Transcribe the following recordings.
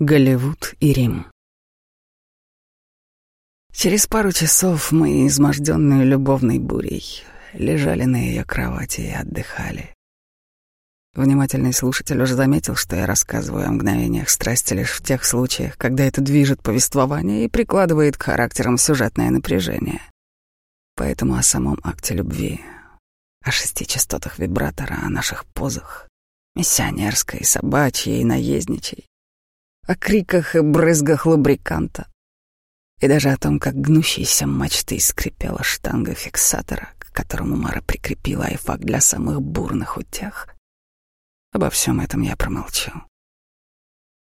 Голливуд и Рим. Через пару часов мы, изможденные любовной бурей, лежали на ее кровати и отдыхали. Внимательный слушатель уже заметил, что я рассказываю о мгновениях страсти лишь в тех случаях, когда это движет повествование и прикладывает к характерам сюжетное напряжение. Поэтому о самом акте любви, о шести частотах вибратора, о наших позах, миссионерской, собачьей наездничей, о криках и брызгах лубриканта, и даже о том, как гнущейся мачтой скрипела штанга фиксатора, к которому Мара прикрепила айфак для самых бурных утех. Обо всем этом я промолчу.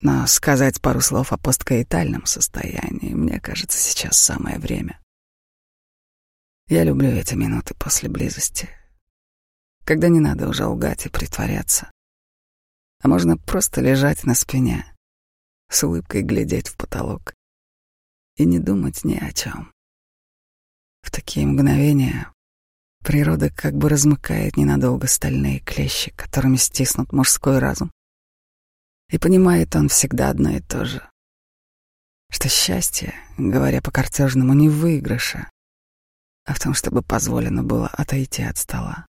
Но сказать пару слов о посткаитальном состоянии, мне кажется, сейчас самое время. Я люблю эти минуты после близости, когда не надо уже лгать и притворяться, а можно просто лежать на спине, с улыбкой глядеть в потолок и не думать ни о чем. В такие мгновения природа как бы размыкает ненадолго стальные клещи, которыми стиснут мужской разум. И понимает он всегда одно и то же, что счастье, говоря по картежному, не в выигрыше, а в том, чтобы позволено было отойти от стола.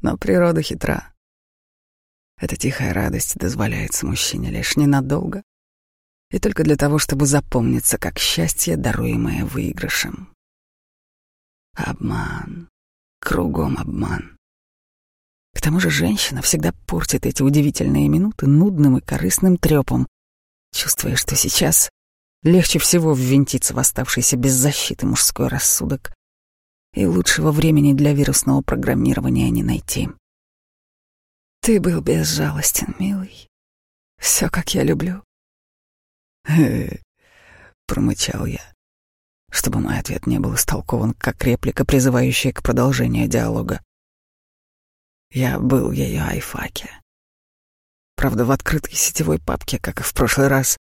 Но природа хитра. Эта тихая радость дозволяется мужчине лишь ненадолго и только для того, чтобы запомниться как счастье, даруемое выигрышем. Обман. Кругом обман. К тому же женщина всегда портит эти удивительные минуты нудным и корыстным трепом, чувствуя, что сейчас легче всего ввинтиться в оставшийся без защиты мужской рассудок, и лучшего времени для вирусного программирования не найти. Ты был безжалостен, милый. Все, как я люблю. промычал я, чтобы мой ответ не был истолкован как реплика, призывающая к продолжению диалога. Я был ее айфаке. Правда, в открытой сетевой папке, как и в прошлый раз.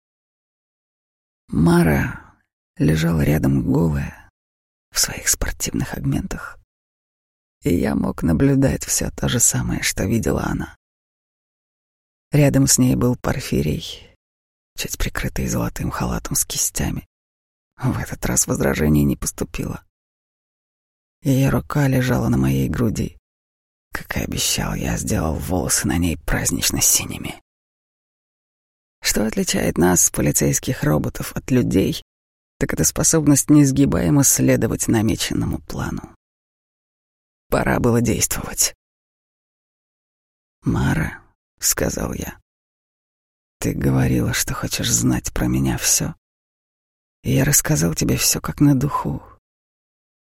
Мара лежала рядом голая, в своих спортивных агментах и я мог наблюдать все то же самое, что видела она. Рядом с ней был Порфирий, чуть прикрытый золотым халатом с кистями. В этот раз возражений не поступило. Ее рука лежала на моей груди. Как и обещал, я сделал волосы на ней празднично синими. Что отличает нас, полицейских роботов, от людей, так это способность неизгибаемо следовать намеченному плану. Пора было действовать. «Мара», — сказал я, — «ты говорила, что хочешь знать про меня все. И я рассказал тебе все как на духу.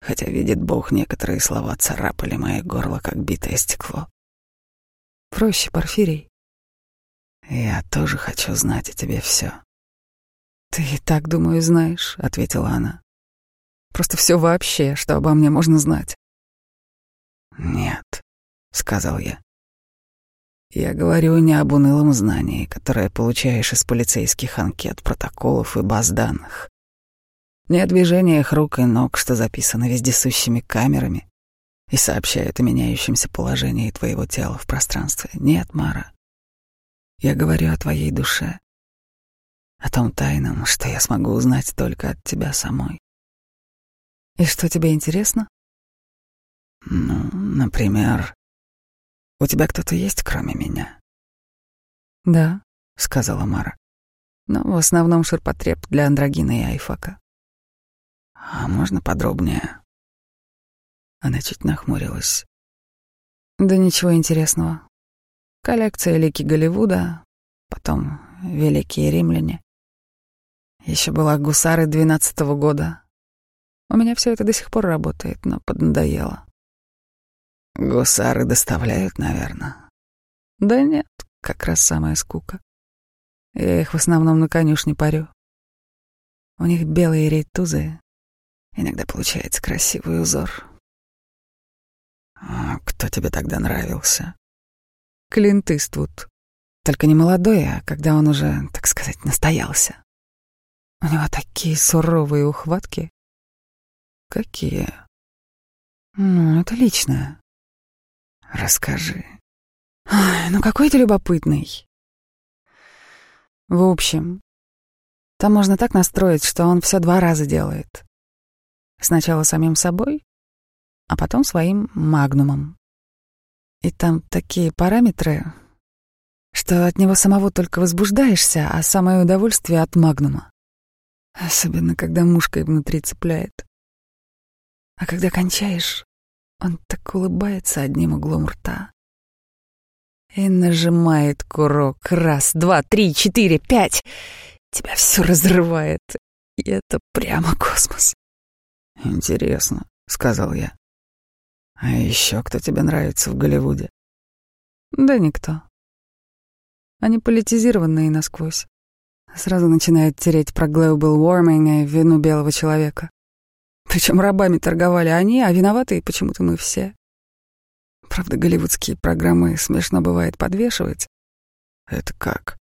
Хотя, видит Бог, некоторые слова царапали мое горло, как битое стекло. Проще, Порфирий. Я тоже хочу знать о тебе все. Ты и так, думаю, знаешь, ответила она. Просто все вообще, что обо мне можно знать. «Нет», — сказал я. «Я говорю не об унылом знании, которое получаешь из полицейских анкет, протоколов и баз данных. Не о движениях рук и ног, что записано вездесущими камерами и сообщают о меняющемся положении твоего тела в пространстве. Нет, Мара. Я говорю о твоей душе, о том тайном, что я смогу узнать только от тебя самой. И что тебе интересно? Ну, например, у тебя кто-то есть, кроме меня? Да, сказала Мара. Но в основном ширпотреб для андрогина и айфака. А можно подробнее? Она чуть нахмурилась. Да ничего интересного. Коллекция лики Голливуда, потом великие римляне. Еще была гусары двенадцатого года. У меня все это до сих пор работает, но поднадоело. Гусары доставляют, наверное. Да нет, как раз самая скука. Я их в основном на конюшне парю. У них белые рейтузы. Иногда получается красивый узор. А кто тебе тогда нравился? Клинт Иствуд. Только не молодой, а когда он уже, так сказать, настоялся. У него такие суровые ухватки. Какие? Ну, это личное. Расскажи. Ой, ну какой ты любопытный. В общем, там можно так настроить, что он все два раза делает. Сначала самим собой, а потом своим магнумом. И там такие параметры, что от него самого только возбуждаешься, а самое удовольствие от магнума. Особенно, когда мушкой внутри цепляет. А когда кончаешь, он так улыбается одним углом рта. И нажимает курок. Раз, два, три, четыре, пять. Тебя все разрывает. И это прямо космос. «Интересно», — сказал я. «А еще кто тебе нравится в Голливуде?» «Да никто. Они политизированные насквозь. Сразу начинают тереть про global warming и вину белого человека. Причем рабами торговали они, а виноваты почему-то мы все. Правда, голливудские программы смешно бывает подвешивать. Это как?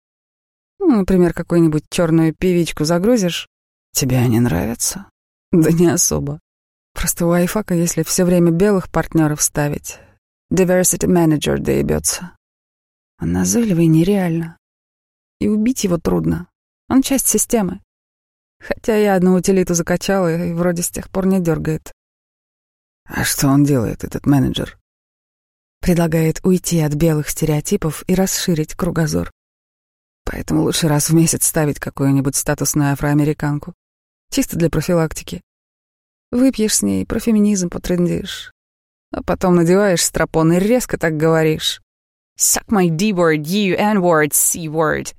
Ну, например, какую-нибудь черную певичку загрузишь. Тебе они нравятся? Да не особо. Просто у айфака, если все время белых партнеров ставить, diversity manager доебется. Он назойливый нереально. И убить его трудно. Он часть системы. Хотя я одну утилиту закачала и вроде с тех пор не дергает. А что он делает, этот менеджер? Предлагает уйти от белых стереотипов и расширить кругозор. Поэтому лучше раз в месяц ставить какую-нибудь статусную афроамериканку. Чисто для профилактики. Выпьешь с ней, про феминизм потрендишь. А потом надеваешь стропон и резко так говоришь. «Suck my D-word, you N-word, C-word».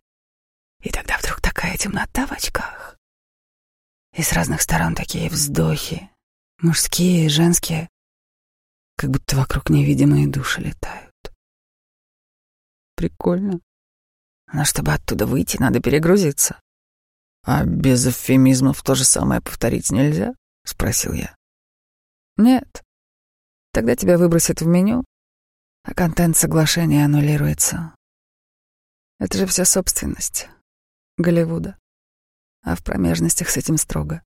И тогда вдруг такая темнота в очках. И с разных сторон такие вздохи. Мужские, женские. Как будто вокруг невидимые души летают. Прикольно. Но чтобы оттуда выйти, надо перегрузиться. А без эвфемизмов то же самое повторить нельзя? Спросил я. Нет. Тогда тебя выбросят в меню, а контент соглашения аннулируется. Это же вся собственность Голливуда. А в промежностях с этим строго.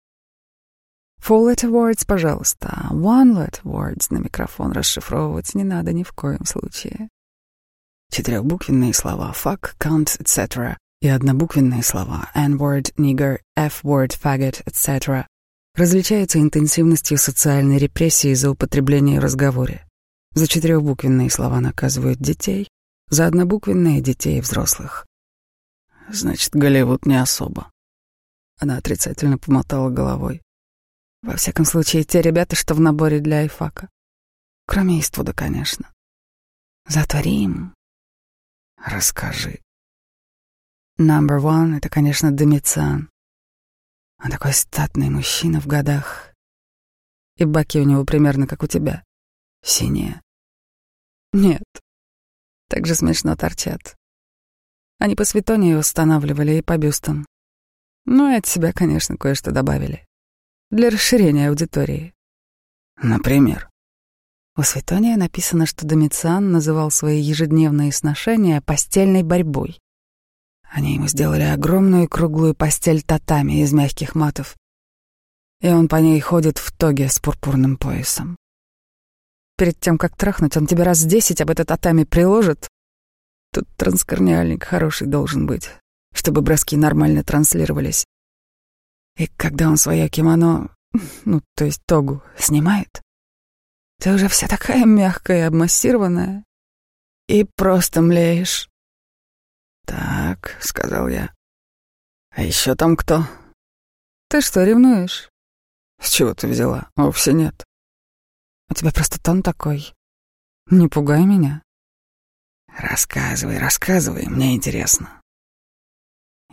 Full letter words, пожалуйста. One letter words на микрофон расшифровывать не надо ни в коем случае. Четырехбуквенные слова fuck, count, etc. и однобуквенные слова n-word, nigger, f-word, faggot, etc. различаются интенсивностью социальной репрессии за употребление в разговоре. За четырехбуквенные слова наказывают детей, за однобуквенные — детей и взрослых. Значит, Голливуд не особо. Она отрицательно помотала головой. Во всяком случае, те ребята, что в наборе для айфака. Кроме Иствуда, конечно. Зато Рим. Расскажи. Number one — это, конечно, Домициан. Он такой статный мужчина в годах. И баки у него примерно как у тебя. Синие. Нет. Так же смешно торчат. Они по светонии устанавливали и по бюстам. Ну и от себя, конечно, кое-что добавили. Для расширения аудитории. Например? У Светония написано, что Домициан называл свои ежедневные сношения постельной борьбой. Они ему сделали огромную круглую постель татами из мягких матов. И он по ней ходит в тоге с пурпурным поясом перед тем, как трахнуть, он тебе раз десять об этот татами приложит. Тут транскорниальник хороший должен быть, чтобы броски нормально транслировались. И когда он свое кимоно, ну, то есть тогу, снимает, ты уже вся такая мягкая обмассированная. И просто млеешь. «Так», — сказал я. «А еще там кто?» «Ты что, ревнуешь?» «С чего ты взяла? Вовсе нет». У тебя просто тон такой. Не пугай меня. Рассказывай, рассказывай, мне интересно.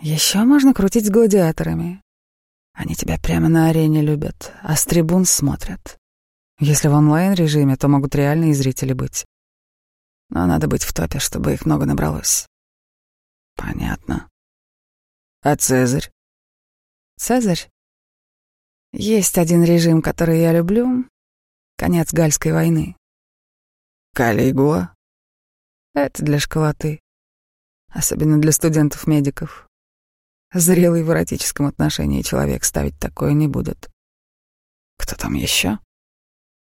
Еще можно крутить с гладиаторами. Они тебя прямо на арене любят, а с трибун смотрят. Если в онлайн-режиме, то могут реальные зрители быть. Но надо быть в топе, чтобы их много набралось. Понятно. А Цезарь? Цезарь? Есть один режим, который я люблю, Конец Гальской войны. Калигула? Это для школоты. Особенно для студентов-медиков. Зрелый в эротическом отношении человек ставить такое не будет. Кто там еще?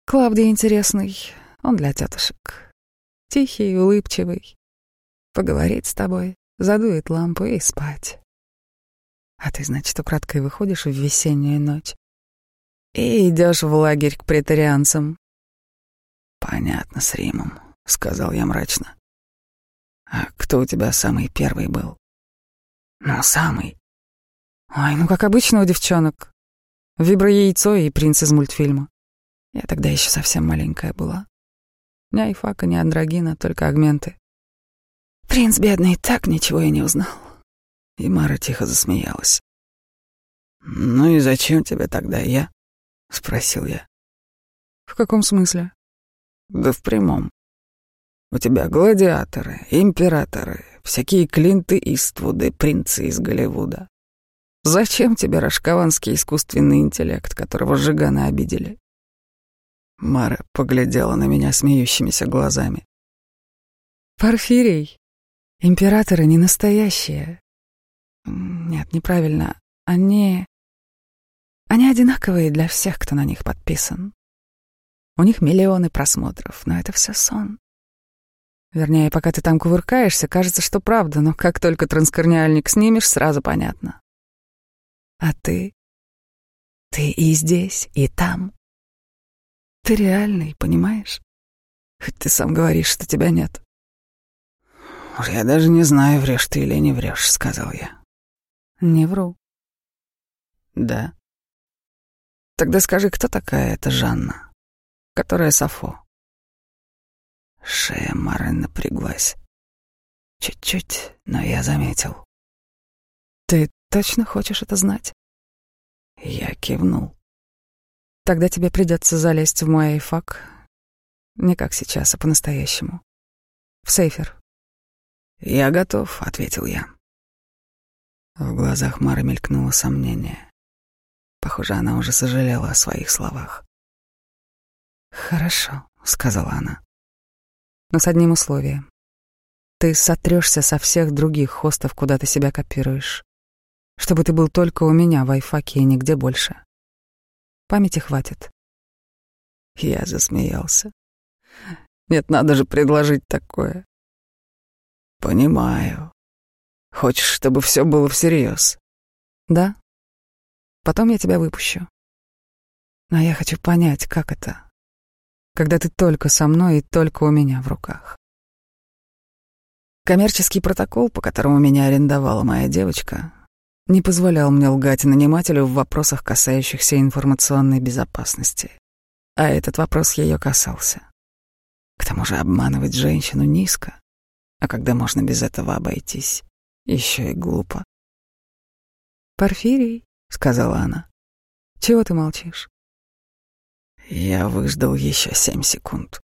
Клавдий интересный. Он для тетушек. Тихий, улыбчивый. Поговорит с тобой, задует лампу и спать. А ты, значит, украдкой выходишь в весеннюю ночь и идешь в лагерь к претарианцам. Понятно, с Римом, сказал я мрачно. А кто у тебя самый первый был? Ну, самый. Ой, ну как обычно у девчонок. Вибро-яйцо и принц из мультфильма. Я тогда еще совсем маленькая была. Ни айфака, ни андрогина, только агменты. Принц бедный так ничего и не узнал. И Мара тихо засмеялась. «Ну и зачем тебе тогда я?» — спросил я. «В каком смысле?» «Да в прямом. У тебя гладиаторы, императоры, всякие Клинты Иствуды, принцы из Голливуда. Зачем тебе рашкованский искусственный интеллект, которого Жиганы обидели?» Мара поглядела на меня смеющимися глазами. «Порфирий, императоры не настоящие. Нет, неправильно. Они... Они одинаковые для всех, кто на них подписан. У них миллионы просмотров, но это все сон. Вернее, пока ты там кувыркаешься, кажется, что правда, но как только транскорниальник снимешь, сразу понятно. А ты? Ты и здесь, и там. Ты реальный, понимаешь? Хоть ты сам говоришь, что тебя нет. «Я даже не знаю, врешь ты или не врешь», — сказал я. Не вру. Да. Тогда скажи, кто такая эта Жанна, которая Сафо? Шея Мары напряглась. Чуть-чуть, но я заметил. Ты точно хочешь это знать? Я кивнул. Тогда тебе придется залезть в мой айфак. Не как сейчас, а по-настоящему. В сейфер. Я готов, ответил я. В глазах Мары мелькнуло сомнение. Похоже, она уже сожалела о своих словах. «Хорошо», — сказала она. «Но с одним условием. Ты сотрёшься со всех других хостов, куда ты себя копируешь. Чтобы ты был только у меня в айфаке и нигде больше. Памяти хватит». Я засмеялся. «Нет, надо же предложить такое». «Понимаю», Хочешь, чтобы все было всерьез? Да. Потом я тебя выпущу. Но я хочу понять, как это, когда ты только со мной и только у меня в руках. Коммерческий протокол, по которому меня арендовала моя девочка, не позволял мне лгать нанимателю в вопросах, касающихся информационной безопасности. А этот вопрос ее касался. К тому же обманывать женщину низко, а когда можно без этого обойтись? Еще и глупо. «Порфирий», — сказала она, — «чего ты молчишь?» Я выждал еще семь секунд.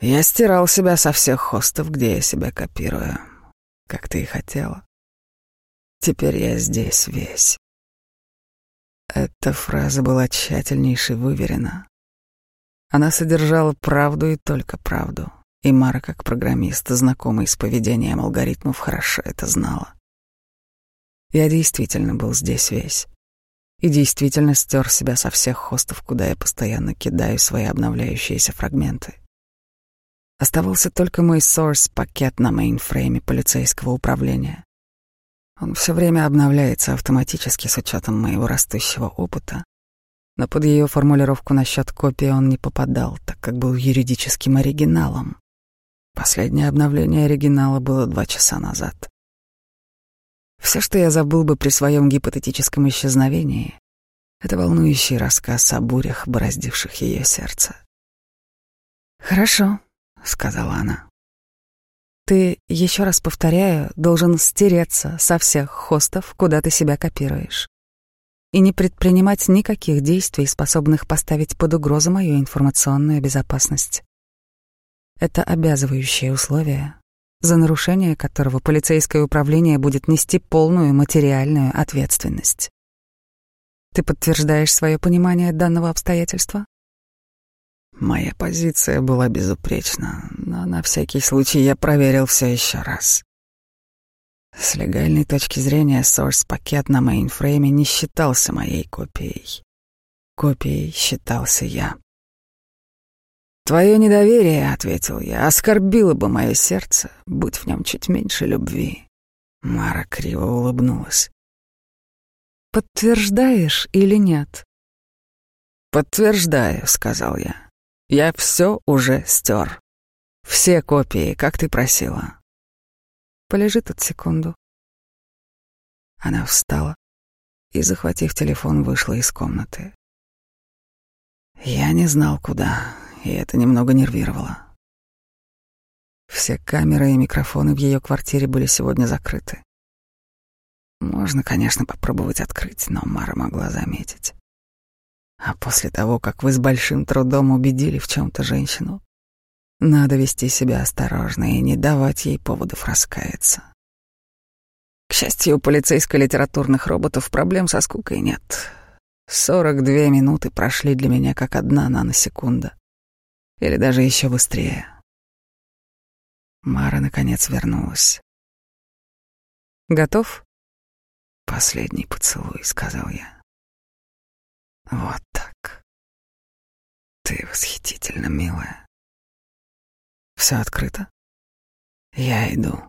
Я стирал себя со всех хостов, где я себя копирую, как ты и хотела. Теперь я здесь весь. Эта фраза была тщательнейше выверена. Она содержала правду и только правду. И Мара, как программист, знакомый с поведением алгоритмов, хорошо это знала. Я действительно был здесь весь. И действительно стер себя со всех хостов, куда я постоянно кидаю свои обновляющиеся фрагменты. Оставался только мой source-пакет на мейнфрейме полицейского управления. Он все время обновляется автоматически с учетом моего растущего опыта, но под ее формулировку насчет копии он не попадал, так как был юридическим оригиналом. Последнее обновление оригинала было два часа назад. Все, что я забыл бы при своем гипотетическом исчезновении, это волнующий рассказ о бурях, бороздивших ее сердце. «Хорошо», — сказала она. «Ты, еще раз повторяю, должен стереться со всех хостов, куда ты себя копируешь, и не предпринимать никаких действий, способных поставить под угрозу мою информационную безопасность. Это обязывающее условие, за нарушение которого полицейское управление будет нести полную материальную ответственность. Ты подтверждаешь свое понимание данного обстоятельства? Моя позиция была безупречна, но на всякий случай я проверил все еще раз. С легальной точки зрения source-пакет на мейнфрейме не считался моей копией. Копией считался я. «Твое недоверие, — ответил я, — оскорбило бы мое сердце, будь в нем чуть меньше любви». Мара криво улыбнулась. Подтверждаешь или нет? Подтверждаю, сказал я. Я все уже стер. Все копии, как ты просила. Полежи тут секунду. Она встала и, захватив телефон, вышла из комнаты. Я не знал, куда, и это немного нервировало. Все камеры и микрофоны в ее квартире были сегодня закрыты. Можно, конечно, попробовать открыть, но Мара могла заметить. А после того, как вы с большим трудом убедили в чем-то женщину, надо вести себя осторожно и не давать ей поводов раскаяться. К счастью, у полицейско-литературных роботов проблем со скукой нет. Сорок две минуты прошли для меня как одна наносекунда. Или даже еще быстрее. Мара, наконец, вернулась. «Готов?» «Последний поцелуй», — сказал я. «Вот так. Ты восхитительно милая. Все открыто. Я иду».